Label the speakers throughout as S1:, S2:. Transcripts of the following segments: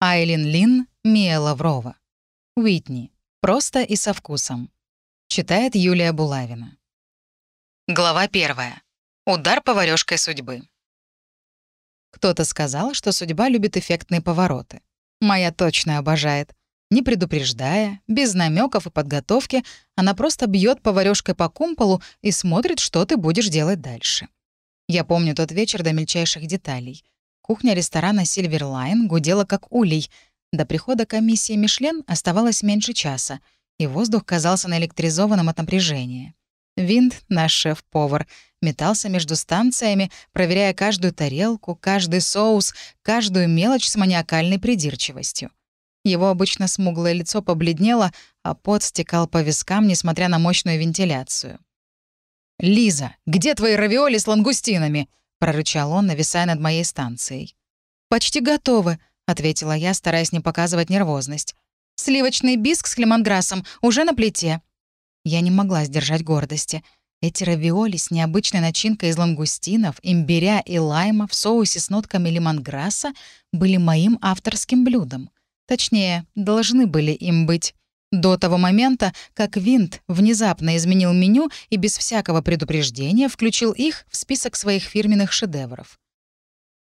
S1: Айлин Лин, Мия Лаврова. Уитни. Просто и со вкусом. Читает Юлия Булавина. Глава первая. Удар поварёшкой судьбы. Кто-то сказал, что судьба любит эффектные повороты. Моя точно обожает. Не предупреждая, без намеков и подготовки, она просто бьет поварёшкой по кумполу и смотрит, что ты будешь делать дальше. Я помню тот вечер до мельчайших деталей. Кухня ресторана «Сильверлайн» гудела как улей. До прихода комиссии «Мишлен» оставалось меньше часа, и воздух казался наэлектризованным от напряжения. Винт, наш шеф-повар, метался между станциями, проверяя каждую тарелку, каждый соус, каждую мелочь с маниакальной придирчивостью. Его обычно смуглое лицо побледнело, а пот стекал по вискам, несмотря на мощную вентиляцию. «Лиза, где твои равиоли с лангустинами?» — прорычал он, нависая над моей станцией. «Почти готовы», — ответила я, стараясь не показывать нервозность. «Сливочный биск с лемонграссом уже на плите». Я не могла сдержать гордости. Эти равиоли с необычной начинкой из лангустинов, имбиря и лайма в соусе с нотками лемонграсса были моим авторским блюдом. Точнее, должны были им быть. До того момента, как Винт внезапно изменил меню и без всякого предупреждения включил их в список своих фирменных шедевров.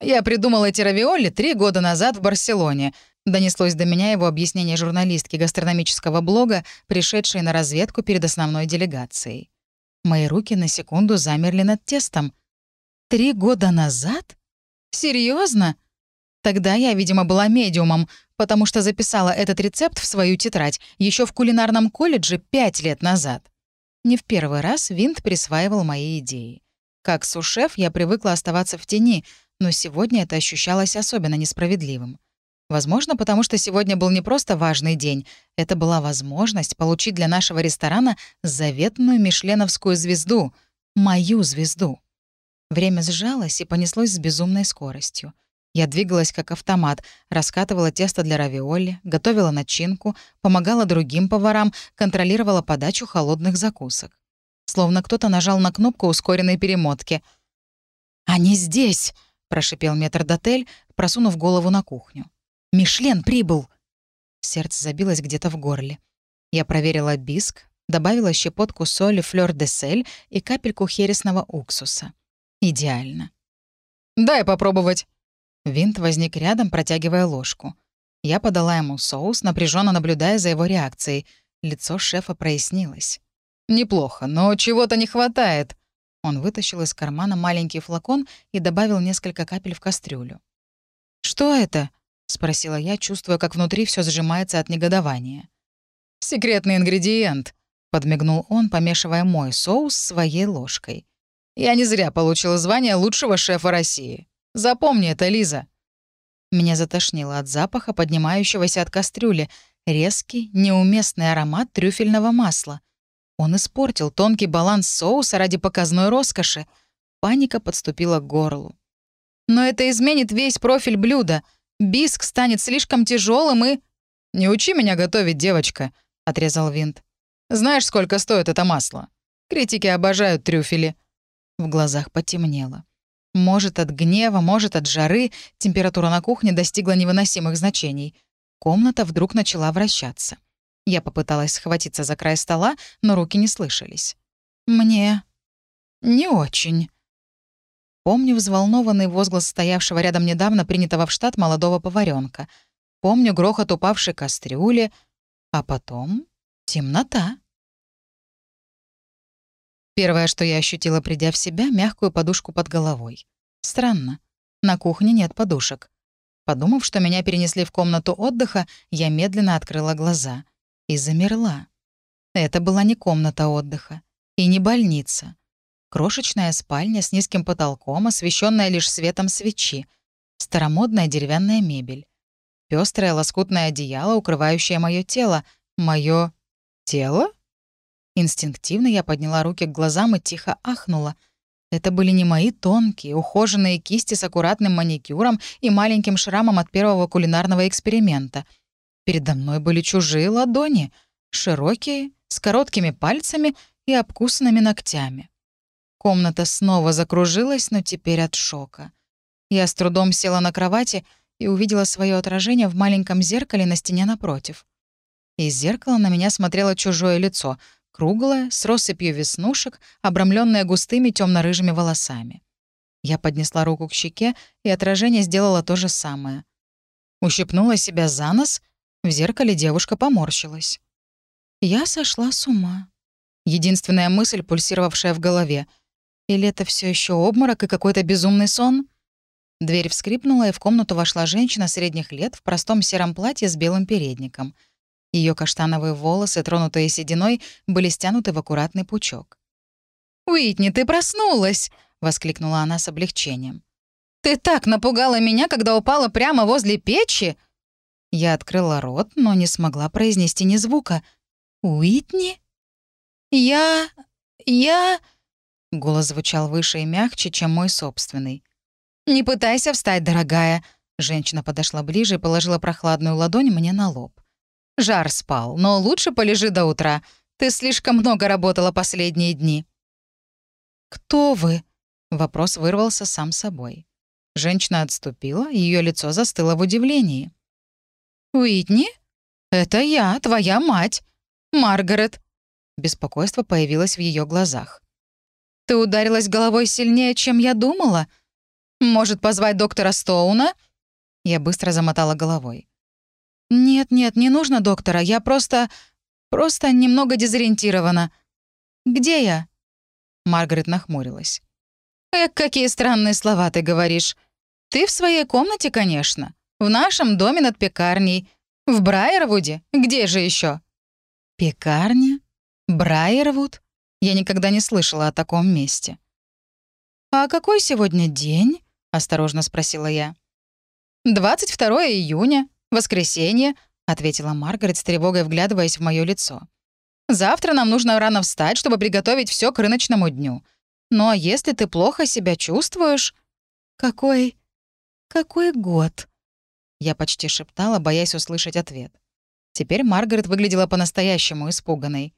S1: «Я придумал эти равиоли три года назад в Барселоне», донеслось до меня его объяснение журналистки гастрономического блога, пришедшей на разведку перед основной делегацией. Мои руки на секунду замерли над тестом. «Три года назад? Серьезно? Тогда я, видимо, была медиумом, потому что записала этот рецепт в свою тетрадь еще в кулинарном колледже пять лет назад. Не в первый раз Винт присваивал мои идеи. Как сушеф я привыкла оставаться в тени, но сегодня это ощущалось особенно несправедливым. Возможно, потому что сегодня был не просто важный день, это была возможность получить для нашего ресторана заветную мишленовскую звезду, мою звезду. Время сжалось и понеслось с безумной скоростью. Я двигалась как автомат, раскатывала тесто для равиоли, готовила начинку, помогала другим поварам, контролировала подачу холодных закусок. Словно кто-то нажал на кнопку ускоренной перемотки. «Они здесь!» — прошипел метрдотель, просунув голову на кухню. «Мишлен прибыл!» Сердце забилось где-то в горле. Я проверила биск, добавила щепотку соли флёр де сель и капельку хересного уксуса. Идеально. «Дай попробовать!» Винт возник рядом, протягивая ложку. Я подала ему соус, напряженно наблюдая за его реакцией. Лицо шефа прояснилось. «Неплохо, но чего-то не хватает». Он вытащил из кармана маленький флакон и добавил несколько капель в кастрюлю. «Что это?» — спросила я, чувствуя, как внутри все сжимается от негодования. «Секретный ингредиент», — подмигнул он, помешивая мой соус своей ложкой. «Я не зря получил звание лучшего шефа России. Запомни это, Лиза». Меня затошнило от запаха, поднимающегося от кастрюли, резкий, неуместный аромат трюфельного масла. Он испортил тонкий баланс соуса ради показной роскоши. Паника подступила к горлу. «Но это изменит весь профиль блюда. Биск станет слишком тяжелым и...» «Не учи меня готовить, девочка», — отрезал Винт. «Знаешь, сколько стоит это масло? Критики обожают трюфели». В глазах потемнело. Может, от гнева, может, от жары температура на кухне достигла невыносимых значений. Комната вдруг начала вращаться. Я попыталась схватиться за край стола, но руки не слышались. «Мне... не очень». Помню взволнованный возглас стоявшего рядом недавно принятого в штат молодого поваренка. Помню грохот упавшей кастрюли. А потом — темнота. Первое, что я ощутила, придя в себя, мягкую подушку под головой. Странно. На кухне нет подушек. Подумав, что меня перенесли в комнату отдыха, я медленно открыла глаза. И замерла. Это была не комната отдыха. И не больница. Крошечная спальня с низким потолком, освещенная лишь светом свечи. Старомодная деревянная мебель. Пестрое лоскутное одеяло, укрывающее мое тело. Мое тело? Инстинктивно я подняла руки к глазам и тихо ахнула. Это были не мои тонкие, ухоженные кисти с аккуратным маникюром и маленьким шрамом от первого кулинарного эксперимента. Передо мной были чужие ладони, широкие, с короткими пальцами и обкусанными ногтями. Комната снова закружилась, но теперь от шока. Я с трудом села на кровати и увидела свое отражение в маленьком зеркале на стене напротив. Из зеркала на меня смотрело чужое лицо, круглое, с россыпью веснушек, обрамленное густыми темно-рыжими волосами. Я поднесла руку к щеке, и отражение сделало то же самое. Ущипнула себя за нос, в зеркале девушка поморщилась. Я сошла с ума. Единственная мысль, пульсировавшая в голове. Или это все еще обморок и какой-то безумный сон? Дверь вскрипнула, и в комнату вошла женщина средних лет в простом сером платье с белым передником. Ее каштановые волосы, тронутые сединой, были стянуты в аккуратный пучок. «Уитни, ты проснулась!» — воскликнула она с облегчением. «Ты так напугала меня, когда упала прямо возле печи!» Я открыла рот, но не смогла произнести ни звука. «Уитни?» «Я... я...» Голос звучал выше и мягче, чем мой собственный. «Не пытайся встать, дорогая!» Женщина подошла ближе и положила прохладную ладонь мне на лоб. «Жар спал, но лучше полежи до утра. Ты слишком много работала последние дни». «Кто вы?» Вопрос вырвался сам собой. Женщина отступила, ее лицо застыло в удивлении. «Уитни? Это я, твоя мать. Маргарет. Беспокойство появилось в ее глазах. «Ты ударилась головой сильнее, чем я думала? Может, позвать доктора Стоуна?» Я быстро замотала головой. «Нет-нет, не нужно доктора, я просто... просто немного дезориентирована. Где я?» Маргарет нахмурилась. «Эх, какие странные слова ты говоришь. Ты в своей комнате, конечно. В нашем доме над пекарней. В Брайервуде. Где же еще? «Пекарня?» Брайервуд? Я никогда не слышала о таком месте. «А какой сегодня день?» — осторожно спросила я. «22 июня, воскресенье», — ответила Маргарет с тревогой, вглядываясь в мое лицо. «Завтра нам нужно рано встать, чтобы приготовить все к рыночному дню. Ну а если ты плохо себя чувствуешь...» «Какой... какой год?» Я почти шептала, боясь услышать ответ. Теперь Маргарет выглядела по-настоящему испуганной.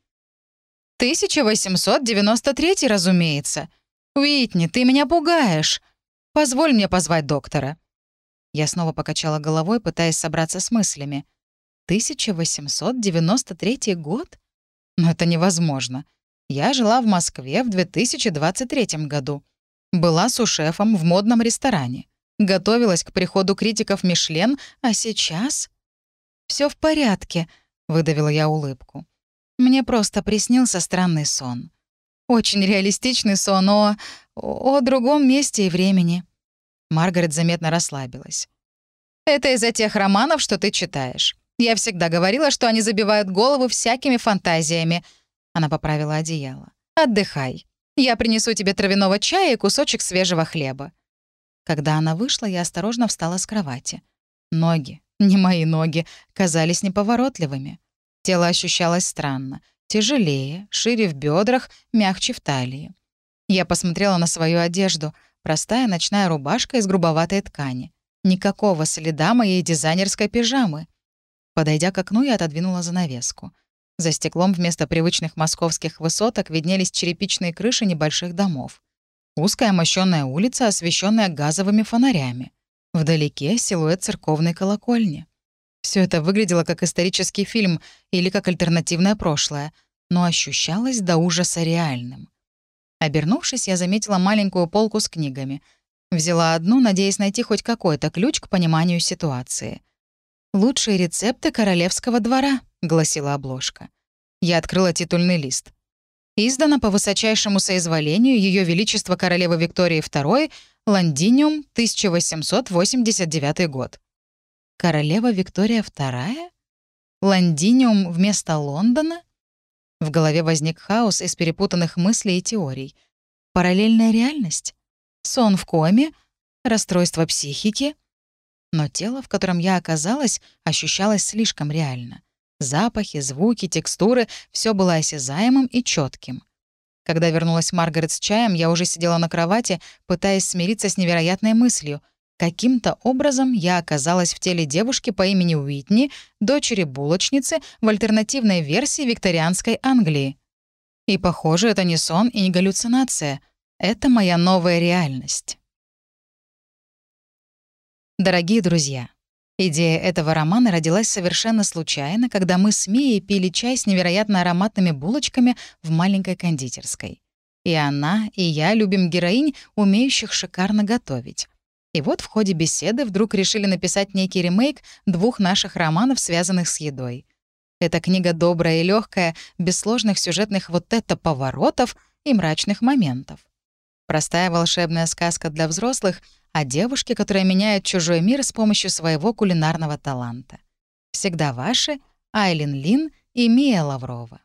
S1: 1893, разумеется. Уитни, ты меня пугаешь. Позволь мне позвать доктора». Я снова покачала головой, пытаясь собраться с мыслями. 1893 год? Но это невозможно. Я жила в Москве в 2023 году. Была сушефом в модном ресторане. Готовилась к приходу критиков Мишлен, а сейчас... Все в порядке», — выдавила я улыбку. Мне просто приснился странный сон. Очень реалистичный сон о... о другом месте и времени». Маргарет заметно расслабилась. «Это из-за тех романов, что ты читаешь. Я всегда говорила, что они забивают голову всякими фантазиями». Она поправила одеяло. «Отдыхай. Я принесу тебе травяного чая и кусочек свежего хлеба». Когда она вышла, я осторожно встала с кровати. Ноги, не мои ноги, казались неповоротливыми. Тело ощущалось странно. Тяжелее, шире в бедрах, мягче в талии. Я посмотрела на свою одежду. Простая ночная рубашка из грубоватой ткани. Никакого следа моей дизайнерской пижамы. Подойдя к окну, я отодвинула занавеску. За стеклом вместо привычных московских высоток виднелись черепичные крыши небольших домов. Узкая мощёная улица, освещенная газовыми фонарями. Вдалеке силуэт церковной колокольни. Все это выглядело как исторический фильм или как альтернативное прошлое, но ощущалось до ужаса реальным. Обернувшись, я заметила маленькую полку с книгами. Взяла одну, надеясь найти хоть какой-то ключ к пониманию ситуации. «Лучшие рецепты королевского двора», — гласила обложка. Я открыла титульный лист. Издано по высочайшему соизволению Ее Величества Королевы Виктории II, Лондиниум, 1889 год. Королева Виктория II? Лондиниум вместо Лондона? В голове возник хаос из перепутанных мыслей и теорий. Параллельная реальность? Сон в коме? Расстройство психики? Но тело, в котором я оказалась, ощущалось слишком реально. Запахи, звуки, текстуры — все было осязаемым и четким. Когда вернулась Маргарет с чаем, я уже сидела на кровати, пытаясь смириться с невероятной мыслью. Каким-то образом я оказалась в теле девушки по имени Уитни, дочери булочницы в альтернативной версии викторианской Англии. И, похоже, это не сон и не галлюцинация. Это моя новая реальность. Дорогие друзья, идея этого романа родилась совершенно случайно, когда мы с Мией пили чай с невероятно ароматными булочками в маленькой кондитерской. И она, и я любим героинь, умеющих шикарно готовить. И вот в ходе беседы вдруг решили написать некий ремейк двух наших романов, связанных с едой. Эта книга добрая и легкая, без сложных сюжетных вот это поворотов и мрачных моментов. Простая волшебная сказка для взрослых — о девушке, которая меняет чужой мир с помощью своего кулинарного таланта. Всегда ваши Айлин Лин и Мия Лаврова.